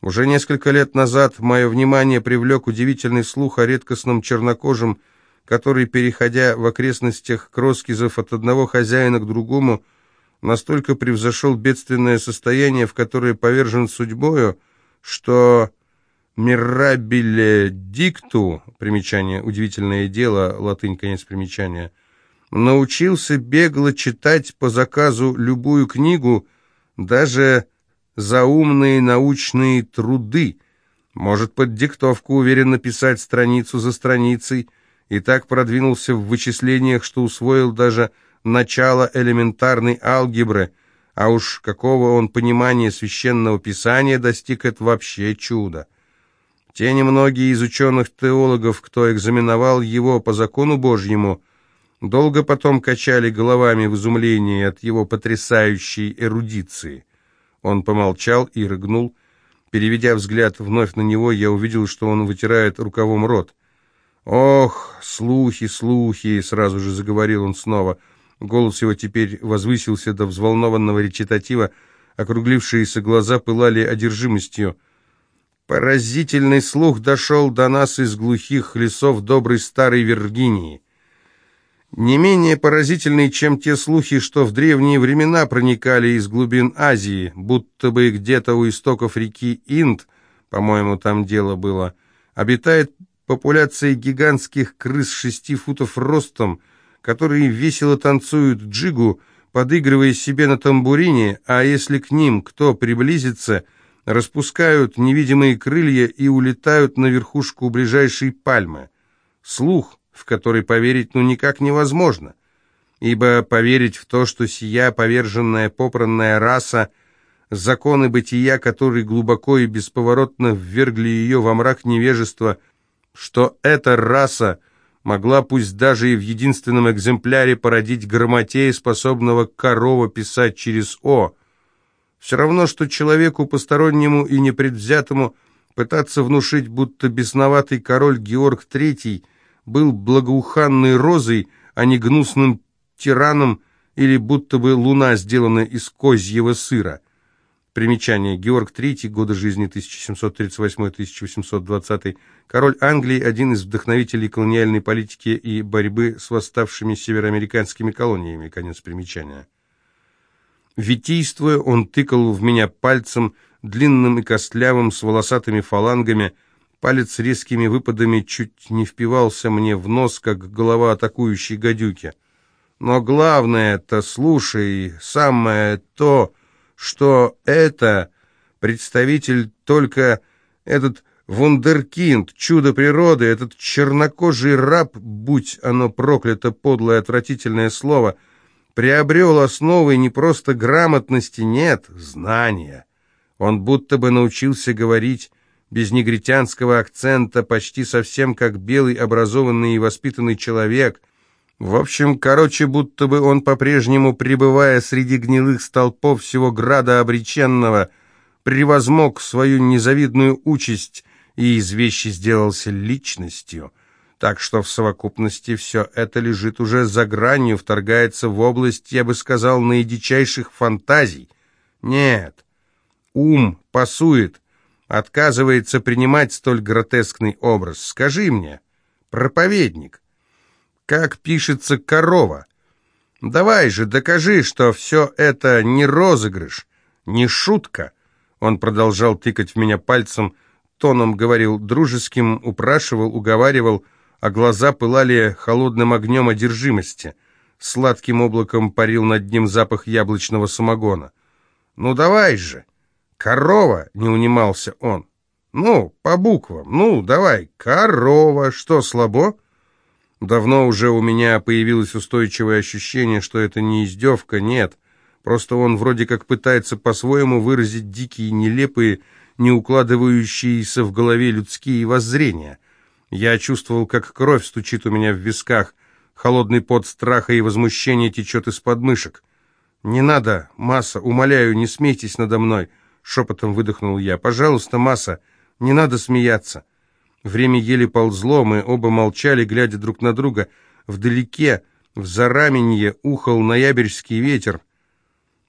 Уже несколько лет назад мое внимание привлек удивительный слух о редкостном чернокожем, который, переходя в окрестностях Кроскизов от одного хозяина к другому, настолько превзошел бедственное состояние, в которое повержен судьбою, что «мирабиле дикту» примечание «удивительное дело», латынь, конец примечания, научился бегло читать по заказу любую книгу, даже заумные научные труды, может под диктовку уверенно писать страницу за страницей, и так продвинулся в вычислениях, что усвоил даже начало элементарной алгебры, а уж какого он понимания священного писания достиг, это вообще чудо. Те немногие из ученых-теологов, кто экзаменовал его по закону Божьему, долго потом качали головами в изумлении от его потрясающей эрудиции. Он помолчал и рыгнул. Переведя взгляд вновь на него, я увидел, что он вытирает рукавом рот. «Ох, слухи, слухи!» — сразу же заговорил он снова. Голос его теперь возвысился до взволнованного речитатива, округлившиеся глаза пылали одержимостью. Поразительный слух дошел до нас из глухих лесов доброй старой Виргинии. Не менее поразительный, чем те слухи, что в древние времена проникали из глубин Азии, будто бы где-то у истоков реки Инд, по-моему, там дело было, обитает популяция гигантских крыс шести футов ростом, которые весело танцуют джигу, подыгрывая себе на тамбурине, а если к ним кто приблизится, распускают невидимые крылья и улетают на верхушку ближайшей пальмы. Слух, в который поверить ну никак невозможно, ибо поверить в то, что сия поверженная попранная раса, законы бытия, которые глубоко и бесповоротно ввергли ее во мрак невежества, что эта раса могла пусть даже и в единственном экземпляре породить грамотея, способного корова писать через «о», все равно, что человеку постороннему и непредвзятому пытаться внушить, будто бесноватый король Георг Третий – был благоуханной розой, а не гнусным тираном или будто бы луна сделана из козьего сыра. Примечание. Георг III, годы жизни 1738-1820, король Англии, один из вдохновителей колониальной политики и борьбы с восставшими североамериканскими колониями. Конец примечания. Витийствуя, он тыкал в меня пальцем, длинным и костлявым, с волосатыми фалангами – Палец резкими выпадами чуть не впивался мне в нос, как голова атакующей гадюки. Но главное-то, слушай, самое то, что это представитель только этот вундеркинд, чудо природы, этот чернокожий раб, будь оно проклято, подлое, отвратительное слово, приобрел основы не просто грамотности, нет, знания. Он будто бы научился говорить без негритянского акцента, почти совсем как белый, образованный и воспитанный человек. В общем, короче, будто бы он по-прежнему, пребывая среди гнилых столпов всего града обреченного, превозмог свою незавидную участь и из вещи сделался личностью. Так что в совокупности все это лежит уже за гранью, вторгается в область, я бы сказал, наидичайших фантазий. Нет, ум пасует, отказывается принимать столь гротескный образ. Скажи мне, проповедник, как пишется корова? Давай же, докажи, что все это не розыгрыш, не шутка. Он продолжал тыкать в меня пальцем, тоном говорил дружеским, упрашивал, уговаривал, а глаза пылали холодным огнем одержимости. Сладким облаком парил над ним запах яблочного самогона. «Ну давай же!» «Корова!» — не унимался он. «Ну, по буквам. Ну, давай. Корова. Что, слабо?» Давно уже у меня появилось устойчивое ощущение, что это не издевка, нет. Просто он вроде как пытается по-своему выразить дикие, нелепые, не укладывающиеся в голове людские воззрения. Я чувствовал, как кровь стучит у меня в висках, холодный пот страха и возмущения течет из подмышек. «Не надо, масса, умоляю, не смейтесь надо мной. Шепотом выдохнул я. «Пожалуйста, Маса, не надо смеяться». Время еле ползло, мы оба молчали, глядя друг на друга. Вдалеке, в зараменье, ухал ноябрьский ветер,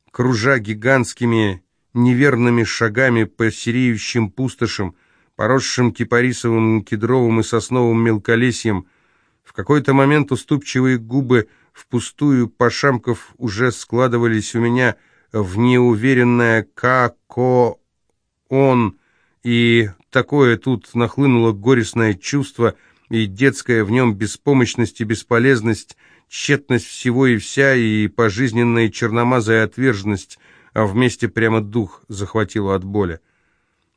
кружа гигантскими неверными шагами по сереющим пустошам, поросшим кипарисовым, кедровым и сосновым мелколесьем. В какой-то момент уступчивые губы впустую пошамков уже складывались у меня в неуверенное «ка-ко-он», и такое тут нахлынуло горестное чувство, и детская в нем беспомощность и бесполезность, тщетность всего и вся, и пожизненная черномазая отверженность, а вместе прямо дух захватило от боли.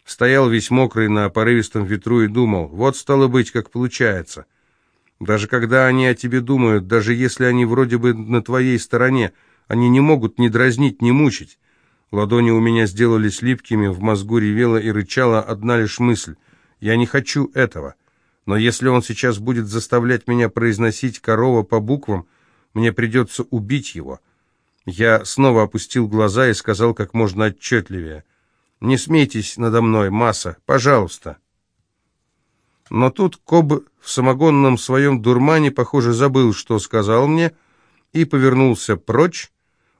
Стоял весь мокрый на порывистом ветру и думал, вот стало быть, как получается. Даже когда они о тебе думают, даже если они вроде бы на твоей стороне, они не могут ни дразнить, ни мучить. Ладони у меня сделались липкими, в мозгу ревела и рычала одна лишь мысль. Я не хочу этого. Но если он сейчас будет заставлять меня произносить «корова» по буквам, мне придется убить его. Я снова опустил глаза и сказал как можно отчетливее. «Не смейтесь надо мной, масса, пожалуйста». Но тут Коб в самогонном своем дурмане, похоже, забыл, что сказал мне, и повернулся прочь,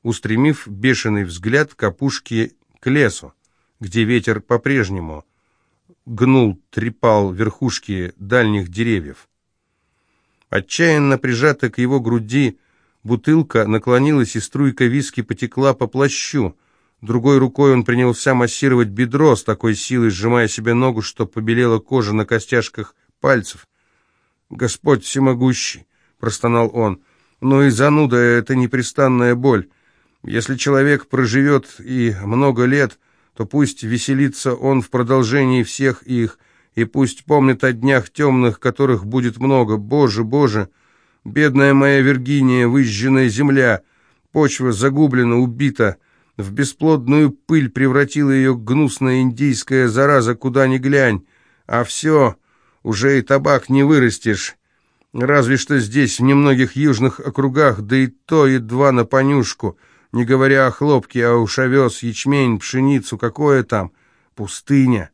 устремив бешеный взгляд к опушке к лесу, где ветер по-прежнему гнул, трепал верхушки дальних деревьев. Отчаянно прижата к его груди, бутылка наклонилась, и струйка виски потекла по плащу. Другой рукой он принялся массировать бедро с такой силой, сжимая себе ногу, что побелела кожа на костяшках пальцев. «Господь всемогущий!» — простонал он. «Ну и зануда — это непрестанная боль. Если человек проживет и много лет, то пусть веселится он в продолжении всех их, и пусть помнит о днях темных, которых будет много. Боже, Боже! Бедная моя Виргиния, выжженная земля, почва загублена, убита, в бесплодную пыль превратила ее гнусная индийская зараза, куда ни глянь, а все, уже и табак не вырастешь». Разве что здесь, в немногих южных округах, да и то едва на понюшку — не говоря о хлопке, а уж овес, ячмень, пшеницу, какое там? Пустыня.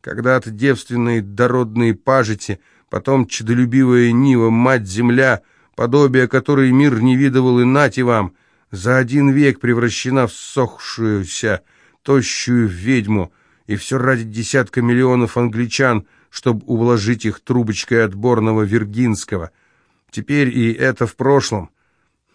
Когда-то девственные дородные пажити, потом чадолюбивая Нива, мать-земля, подобие которой мир не видывал и нати вам, за один век превращена в сохшуюся, тощую ведьму, и все ради десятка миллионов англичан, чтобы уложить их трубочкой отборного виргинского. Теперь и это в прошлом.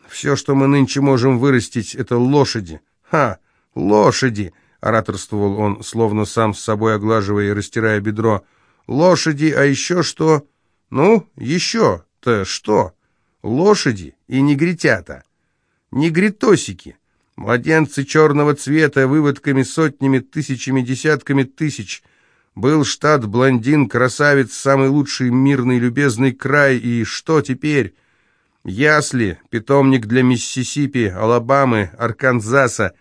Все, что мы нынче можем вырастить, это лошади. Ха! Лошади! Ораторствовал он, словно сам с собой оглаживая и растирая бедро. Лошади, а еще что? Ну, еще-то что? Лошади и негритята. Негритосики. Младенцы черного цвета, выводками сотнями, тысячами, десятками тысяч. Был штат блондин, красавец, самый лучший мирный любезный край, и что теперь? Ясли, питомник для Миссисипи, Алабамы, Арканзаса,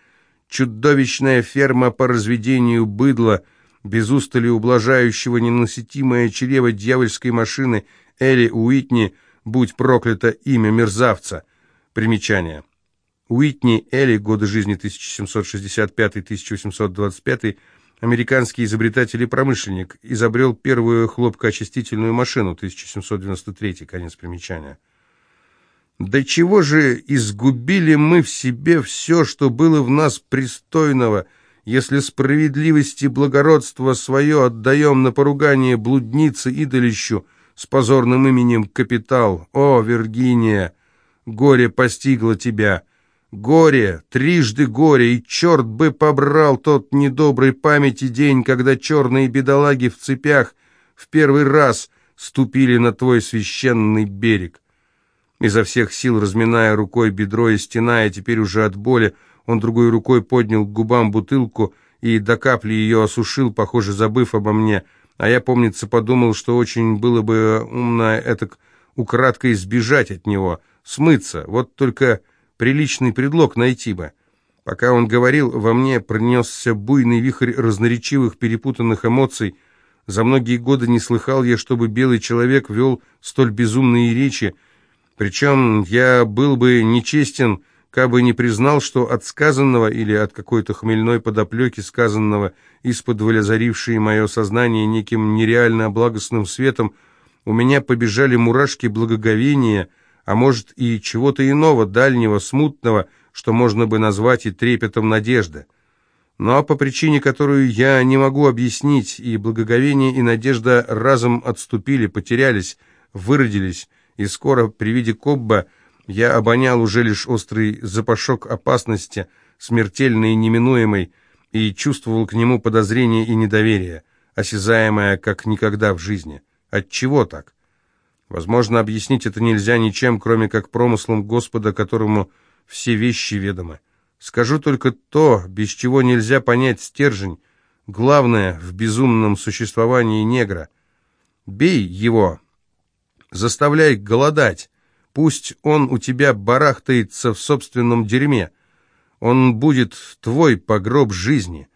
чудовищная ферма по разведению быдла, без устали ублажающего ненасытимое чрево дьявольской машины Элли Уитни, будь проклято имя мерзавца. Примечание. Уитни Элли, годы жизни 1765-1825, американский изобретатель и промышленник, изобрел первую хлопкоочистительную машину, 1793, конец примечания. Да чего же изгубили мы в себе все, что было в нас пристойного, если справедливость и благородство свое отдаем на поругание блуднице идолищу с позорным именем Капитал? О, Виргиния, горе постигло тебя! Горе, трижды горе, и черт бы побрал тот недобрый памяти день, когда черные бедолаги в цепях в первый раз ступили на твой священный берег. Изо всех сил, разминая рукой бедро и стеная, теперь уже от боли, он другой рукой поднял к губам бутылку и до капли ее осушил, похоже, забыв обо мне. А я, помнится, подумал, что очень было бы умно этак украдкой избежать от него, смыться, вот только приличный предлог найти бы. Пока он говорил, во мне пронесся буйный вихрь разноречивых перепутанных эмоций. За многие годы не слыхал я, чтобы белый человек вел столь безумные речи, причем я был бы нечестен, кабы не признал, что от сказанного или от какой-то хмельной подоплеки сказанного, из-под озарившей мое сознание неким нереально благостным светом, у меня побежали мурашки благоговения, а может и чего-то иного, дальнего, смутного, что можно бы назвать и трепетом надежды. Но по причине, которую я не могу объяснить, и благоговение, и надежда разом отступили, потерялись, выродились, и скоро при виде Кобба я обонял уже лишь острый запашок опасности, смертельной и неминуемой, и чувствовал к нему подозрение и недоверие, осязаемое как никогда в жизни. Отчего так? Возможно, объяснить это нельзя ничем, кроме как промыслом Господа, которому все вещи ведомы. Скажу только то, без чего нельзя понять стержень, главное в безумном существовании негра. Бей его, заставляй голодать, пусть он у тебя барахтается в собственном дерьме. Он будет твой погроб жизни.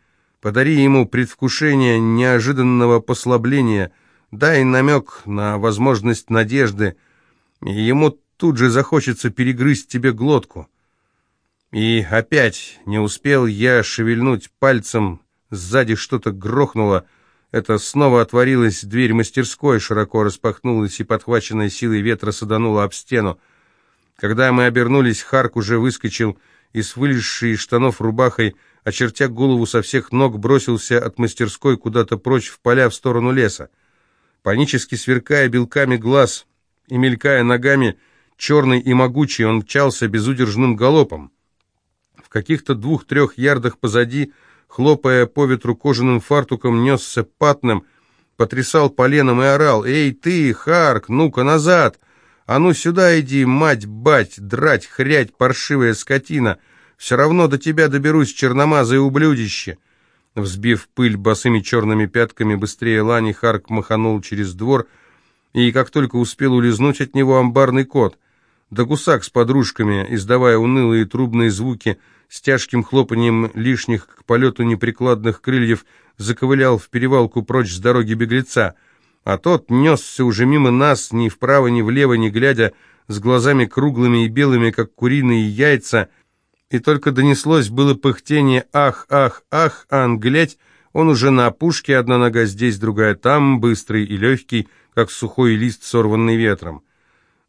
Подари ему предвкушение неожиданного послабления, дай намек на возможность надежды, и ему тут же захочется перегрызть тебе глотку. И опять не успел я шевельнуть пальцем, сзади что-то грохнуло, это снова отворилась дверь мастерской, широко распахнулась и, подхваченная силой ветра, саданула об стену. Когда мы обернулись, Харк уже выскочил и с вылезшей из штанов рубахой, очертя голову со всех ног, бросился от мастерской куда-то прочь в поля в сторону леса. Панически сверкая белками глаз и мелькая ногами, черный и могучий, он мчался безудержным галопом. В каких-то двух-трех ярдах позади, хлопая по ветру кожаным фартуком, несся патным, потрясал поленом и орал «Эй ты, Харк, ну-ка назад! А ну сюда иди, мать-бать, драть, хрять, паршивая скотина! Все равно до тебя доберусь, черномазое ублюдище!» Взбив пыль босыми черными пятками, быстрее лани Харк маханул через двор, и как только успел улизнуть от него амбарный кот, да гусак с подружками, издавая унылые трубные звуки, с тяжким хлопанием лишних к полету неприкладных крыльев заковылял в перевалку прочь с дороги беглеца, а тот несся уже мимо нас, ни вправо, ни влево, не глядя, с глазами круглыми и белыми, как куриные яйца, и только донеслось было пыхтение «Ах, ах, ах!», а глядь, он уже на опушке, одна нога здесь, другая там, быстрый и легкий, как сухой лист, сорванный ветром.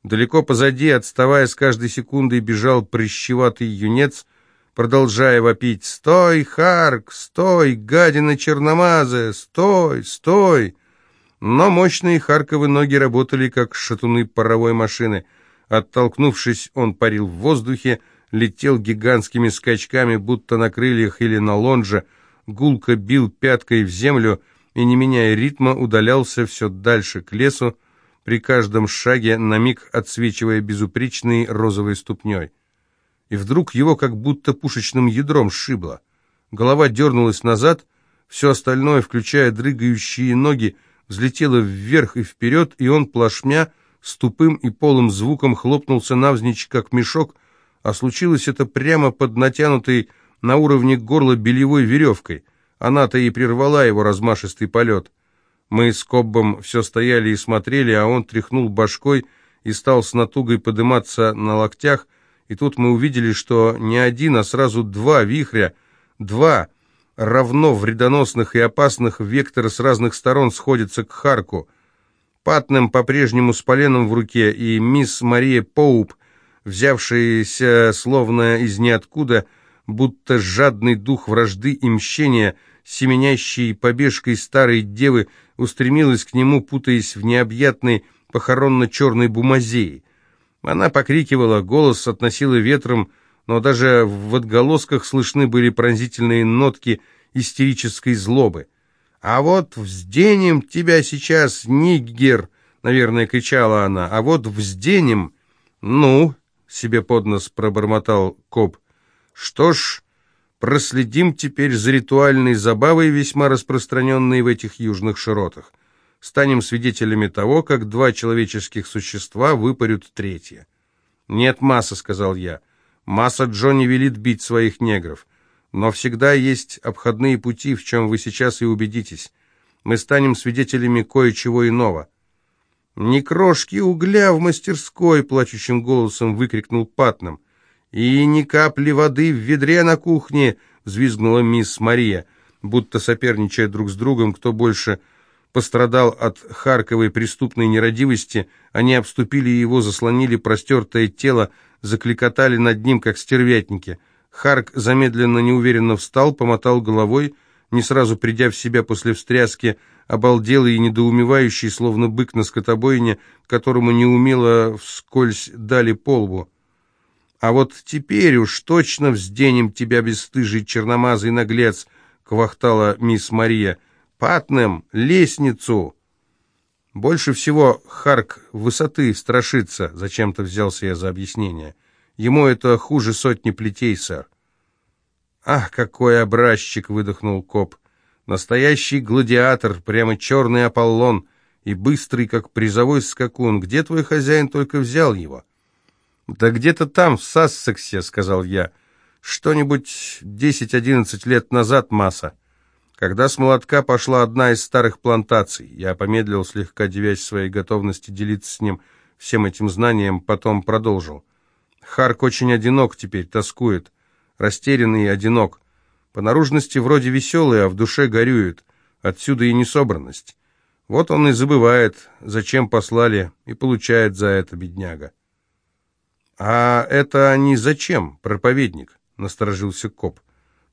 Далеко позади, отставая с каждой секундой, бежал прыщеватый юнец, продолжая вопить «Стой, Харк! Стой, гадина черномазая! Стой! Стой!» Но мощные Харковы ноги работали, как шатуны паровой машины. Оттолкнувшись, он парил в воздухе, летел гигантскими скачками, будто на крыльях или на лонже, гулко бил пяткой в землю и, не меняя ритма, удалялся все дальше к лесу, при каждом шаге на миг отсвечивая безупречной розовой ступней и вдруг его как будто пушечным ядром сшибло. Голова дернулась назад, все остальное, включая дрыгающие ноги, взлетело вверх и вперед, и он плашмя, с тупым и полым звуком хлопнулся навзничь, как мешок, а случилось это прямо под натянутой на уровне горла белевой веревкой. Она-то и прервала его размашистый полет. Мы с Коббом все стояли и смотрели, а он тряхнул башкой и стал с натугой подниматься на локтях, и тут мы увидели, что не один, а сразу два вихря, два равно вредоносных и опасных вектора с разных сторон сходятся к Харку. Патным по-прежнему с поленом в руке, и мисс Мария Поуп, взявшаяся словно из ниоткуда, будто жадный дух вражды и мщения, семенящей побежкой старой девы, устремилась к нему, путаясь в необъятной похоронно-черной бумазее. Она покрикивала, голос относила ветром, но даже в отголосках слышны были пронзительные нотки истерической злобы. «А вот взденем тебя сейчас, Ниггер!» — наверное, кричала она. «А вот взденем!» «Ну!» — себе под нос пробормотал коп. «Что ж, проследим теперь за ритуальной забавой, весьма распространенной в этих южных широтах станем свидетелями того, как два человеческих существа выпарют третье. «Нет, Масса», — сказал я. «Масса Джонни велит бить своих негров. Но всегда есть обходные пути, в чем вы сейчас и убедитесь. Мы станем свидетелями кое-чего иного». «Ни крошки угля в мастерской!» — плачущим голосом выкрикнул Патном. «И ни капли воды в ведре на кухне!» — взвизгнула мисс Мария, будто соперничая друг с другом, кто больше пострадал от Харковой преступной нерадивости, они обступили его, заслонили простертое тело, закликотали над ним, как стервятники. Харк замедленно неуверенно встал, помотал головой, не сразу придя в себя после встряски, обалделый и недоумевающий, словно бык на скотобойне, которому неумело вскользь дали полбу. «А вот теперь уж точно взденем тебя, бесстыжий черномазый наглец!» — квахтала мисс Мария. «Патнем, лестницу!» Больше всего Харк высоты страшится, зачем-то взялся я за объяснение. Ему это хуже сотни плетей, сэр. «Ах, какой образчик!» — выдохнул коп. «Настоящий гладиатор, прямо черный Аполлон, и быстрый, как призовой скакун. Где твой хозяин только взял его?» «Да где-то там, в Сассексе», — сказал я. «Что-нибудь десять-одиннадцать лет назад, масса. Когда с молотка пошла одна из старых плантаций, я помедлил, слегка девясь своей готовности делиться с ним всем этим знанием, потом продолжил. Харк очень одинок теперь, тоскует, растерянный и одинок. По наружности вроде веселый, а в душе горюет. Отсюда и несобранность. Вот он и забывает, зачем послали, и получает за это бедняга. «А это они зачем, проповедник?» — насторожился коп.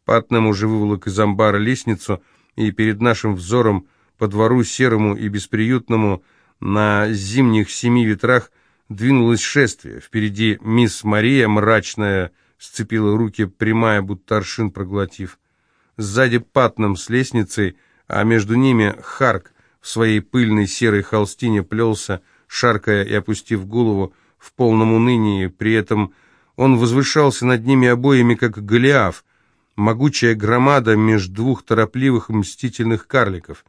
Патнем уже выволок из амбара лестницу, и перед нашим взором по двору серому и бесприютному на зимних семи ветрах двинулось шествие. Впереди мисс Мария, мрачная, сцепила руки, прямая, будто аршин проглотив. Сзади Патнем с лестницей, а между ними Харк в своей пыльной серой холстине плелся, шаркая и опустив голову, в полном унынии, при этом он возвышался над ними обоими, как Голиаф, могучая громада между двух торопливых мстительных карликов.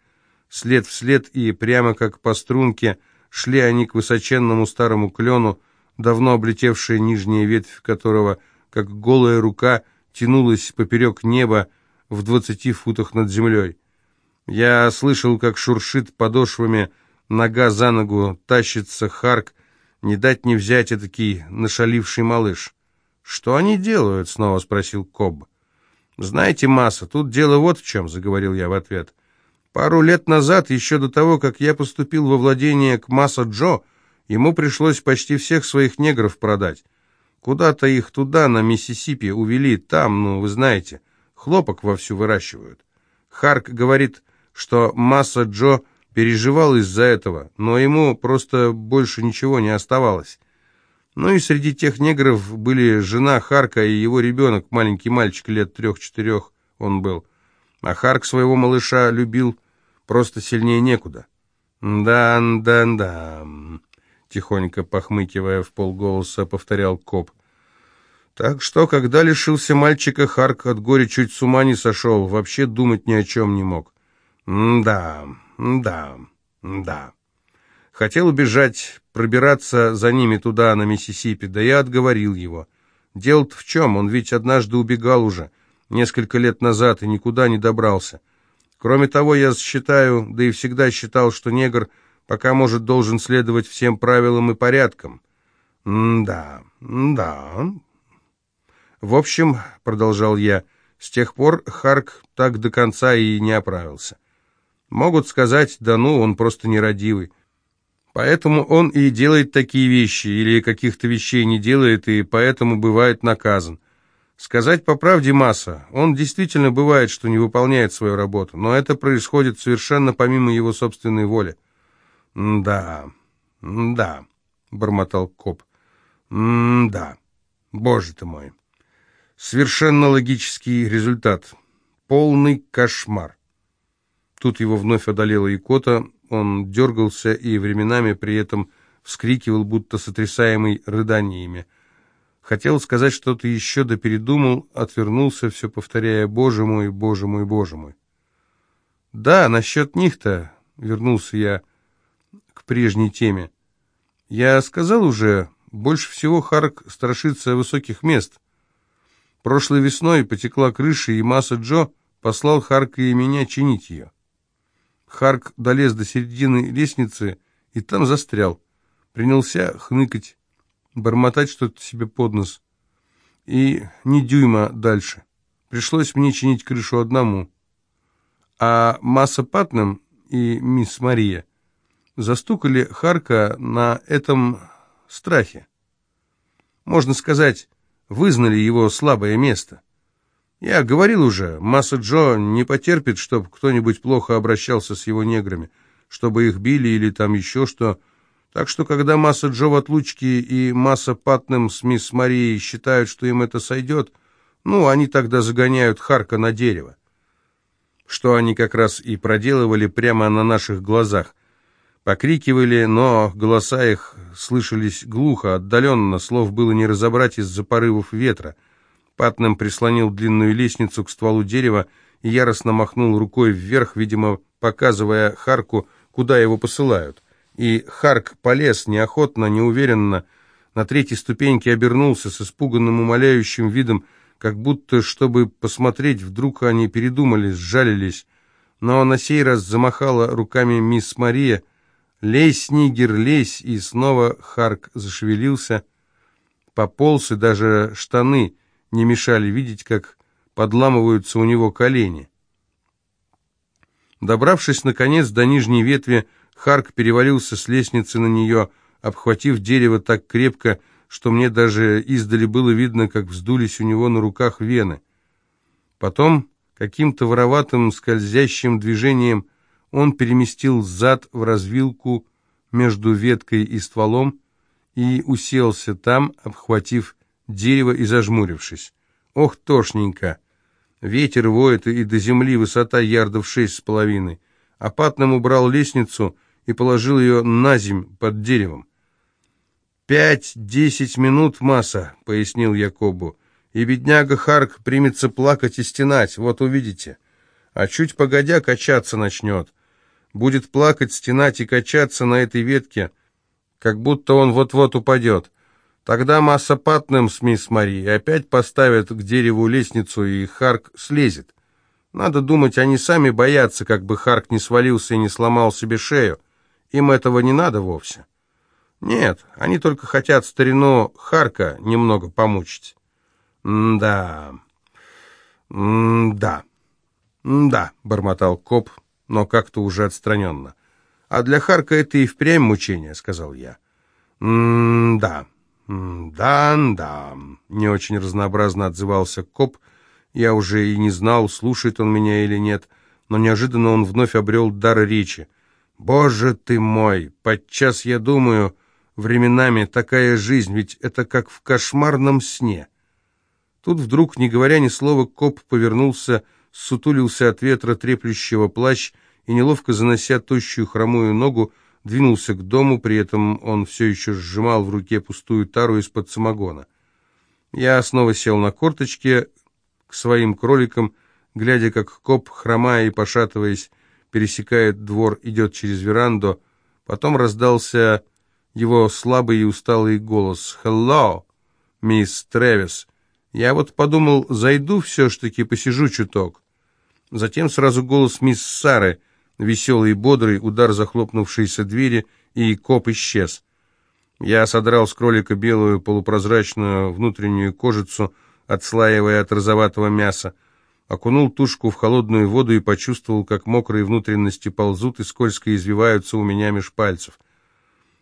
След в след и прямо как по струнке шли они к высоченному старому клену, давно облетевшая нижняя ветвь которого, как голая рука, тянулась поперек неба в двадцати футах над землей. Я слышал, как шуршит подошвами, нога за ногу, тащится Харк, не дать не взять этакий нашаливший малыш. «Что они делают?» — снова спросил Коб. «Знаете, Масса, тут дело вот в чем», — заговорил я в ответ. «Пару лет назад, еще до того, как я поступил во владение к Масса Джо, ему пришлось почти всех своих негров продать. Куда-то их туда, на Миссисипи, увели, там, ну, вы знаете, хлопок вовсю выращивают. Харк говорит, что Масса Джо переживал из-за этого, но ему просто больше ничего не оставалось. Ну и среди тех негров были жена Харка и его ребенок, маленький мальчик лет трех-четырех он был. А Харк своего малыша любил просто сильнее некуда. «Да-да-да», — тихонько похмыкивая в полголоса, повторял коп. Так что, когда лишился мальчика, Харк от горя чуть с ума не сошел, вообще думать ни о чем не мог. «Да, да, да. Хотел убежать, пробираться за ними туда, на Миссисипи, да я отговорил его. Дело-то в чем, он ведь однажды убегал уже, несколько лет назад, и никуда не добрался. Кроме того, я считаю, да и всегда считал, что негр пока, может, должен следовать всем правилам и порядкам. да, да. В общем, продолжал я, с тех пор Харк так до конца и не оправился. Могут сказать, да ну, он просто нерадивый. Поэтому он и делает такие вещи, или каких-то вещей не делает, и поэтому бывает наказан. Сказать по правде масса, он действительно бывает, что не выполняет свою работу, но это происходит совершенно помимо его собственной воли. «Да, да», — бормотал коп, «да, боже ты мой». Совершенно логический результат. Полный кошмар. Тут его вновь одолела икота, он дергался и временами при этом вскрикивал, будто сотрясаемый рыданиями. Хотел сказать что-то еще, да передумал, отвернулся, все повторяя «Боже мой, Боже мой, Боже мой». «Да, насчет них-то», — вернулся я к прежней теме. «Я сказал уже, больше всего Харк страшится высоких мест. Прошлой весной потекла крыша, и Масса Джо послал Харка и меня чинить ее. Харк долез до середины лестницы и там застрял. Принялся хныкать, бормотать что-то себе под нос. И ни дюйма дальше. Пришлось мне чинить крышу одному. А Масса Патнем и мисс Мария застукали Харка на этом страхе. Можно сказать, вызнали его слабое место. Я говорил уже, Масса Джо не потерпит, чтобы кто-нибудь плохо обращался с его неграми, чтобы их били или там еще что. Так что, когда Масса Джо в отлучке и Масса Патнем с мисс Марией считают, что им это сойдет, ну, они тогда загоняют Харка на дерево. Что они как раз и проделывали прямо на наших глазах. Покрикивали, но голоса их слышались глухо, отдаленно, слов было не разобрать из-за порывов ветра. Патнем прислонил длинную лестницу к стволу дерева и яростно махнул рукой вверх, видимо, показывая Харку, куда его посылают. И Харк полез неохотно, неуверенно, на третьей ступеньке обернулся с испуганным умоляющим видом, как будто, чтобы посмотреть, вдруг они передумали, сжалились. Но на сей раз замахала руками мисс Мария. «Лезь, Нигер, лезь!» И снова Харк зашевелился, пополз, и даже штаны не мешали видеть, как подламываются у него колени. Добравшись, наконец, до нижней ветви, Харк перевалился с лестницы на нее, обхватив дерево так крепко, что мне даже издали было видно, как вздулись у него на руках вены. Потом, каким-то вороватым скользящим движением, он переместил зад в развилку между веткой и стволом и уселся там, обхватив дерево и зажмурившись. Ох, тошненько! Ветер воет, и до земли высота ярдов шесть с половиной. Апатным убрал лестницу и положил ее на земь под деревом. «Пять-десять минут, масса», — пояснил Якобу, — «и бедняга Харк примется плакать и стенать, вот увидите. А чуть погодя качаться начнет. Будет плакать, стенать и качаться на этой ветке, как будто он вот-вот упадет. Тогда масса патным с мисс Мари опять поставят к дереву лестницу, и Харк слезет. Надо думать, они сами боятся, как бы Харк не свалился и не сломал себе шею. Им этого не надо вовсе». Нет, они только хотят старину Харка немного помучить. «Да, да, да», — бормотал коп, но как-то уже отстраненно. «А для Харка это и впрямь мучение», — сказал я. «Да, да, да», — не очень разнообразно отзывался коп. Я уже и не знал, слушает он меня или нет, но неожиданно он вновь обрел дар речи. «Боже ты мой! Подчас я думаю...» Временами такая жизнь, ведь это как в кошмарном сне. Тут вдруг, не говоря ни слова, коп повернулся, сутулился от ветра треплющего плащ и, неловко занося тощую хромую ногу, двинулся к дому, при этом он все еще сжимал в руке пустую тару из-под самогона. Я снова сел на корточки к своим кроликам, глядя, как коп, хромая и пошатываясь, пересекает двор, идет через веранду. Потом раздался его слабый и усталый голос. «Hello, мисс Трэвис. Я вот подумал, зайду все-таки, посижу чуток». Затем сразу голос мисс Сары, веселый и бодрый, удар захлопнувшейся двери, и коп исчез. Я содрал с кролика белую полупрозрачную внутреннюю кожицу, отслаивая от розоватого мяса, окунул тушку в холодную воду и почувствовал, как мокрые внутренности ползут и скользко извиваются у меня меж пальцев.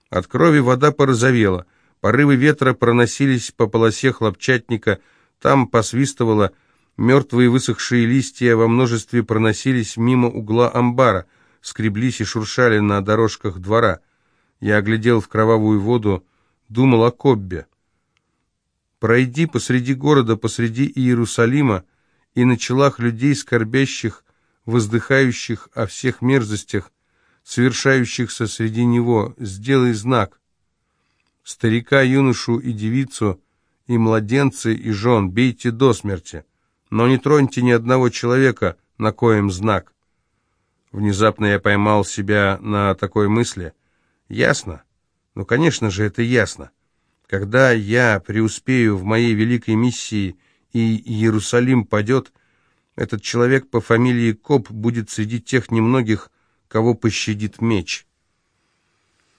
От крови вода порозовела. Порывы ветра проносились по полосе хлопчатника, там посвистывало, мертвые высохшие листья во множестве проносились мимо угла амбара, скреблись и шуршали на дорожках двора. Я оглядел в кровавую воду, думал о Коббе. Пройди посреди города, посреди Иерусалима, и на челах людей, скорбящих, воздыхающих о всех мерзостях, совершающихся среди него, сделай знак. Старика, юношу и девицу, и младенцы, и жен бейте до смерти, но не троньте ни одного человека, на коем знак. Внезапно я поймал себя на такой мысли. Ясно? Ну, конечно же, это ясно. Когда я преуспею в моей великой миссии, и Иерусалим падет, этот человек по фамилии Коп будет среди тех немногих, кого пощадит меч.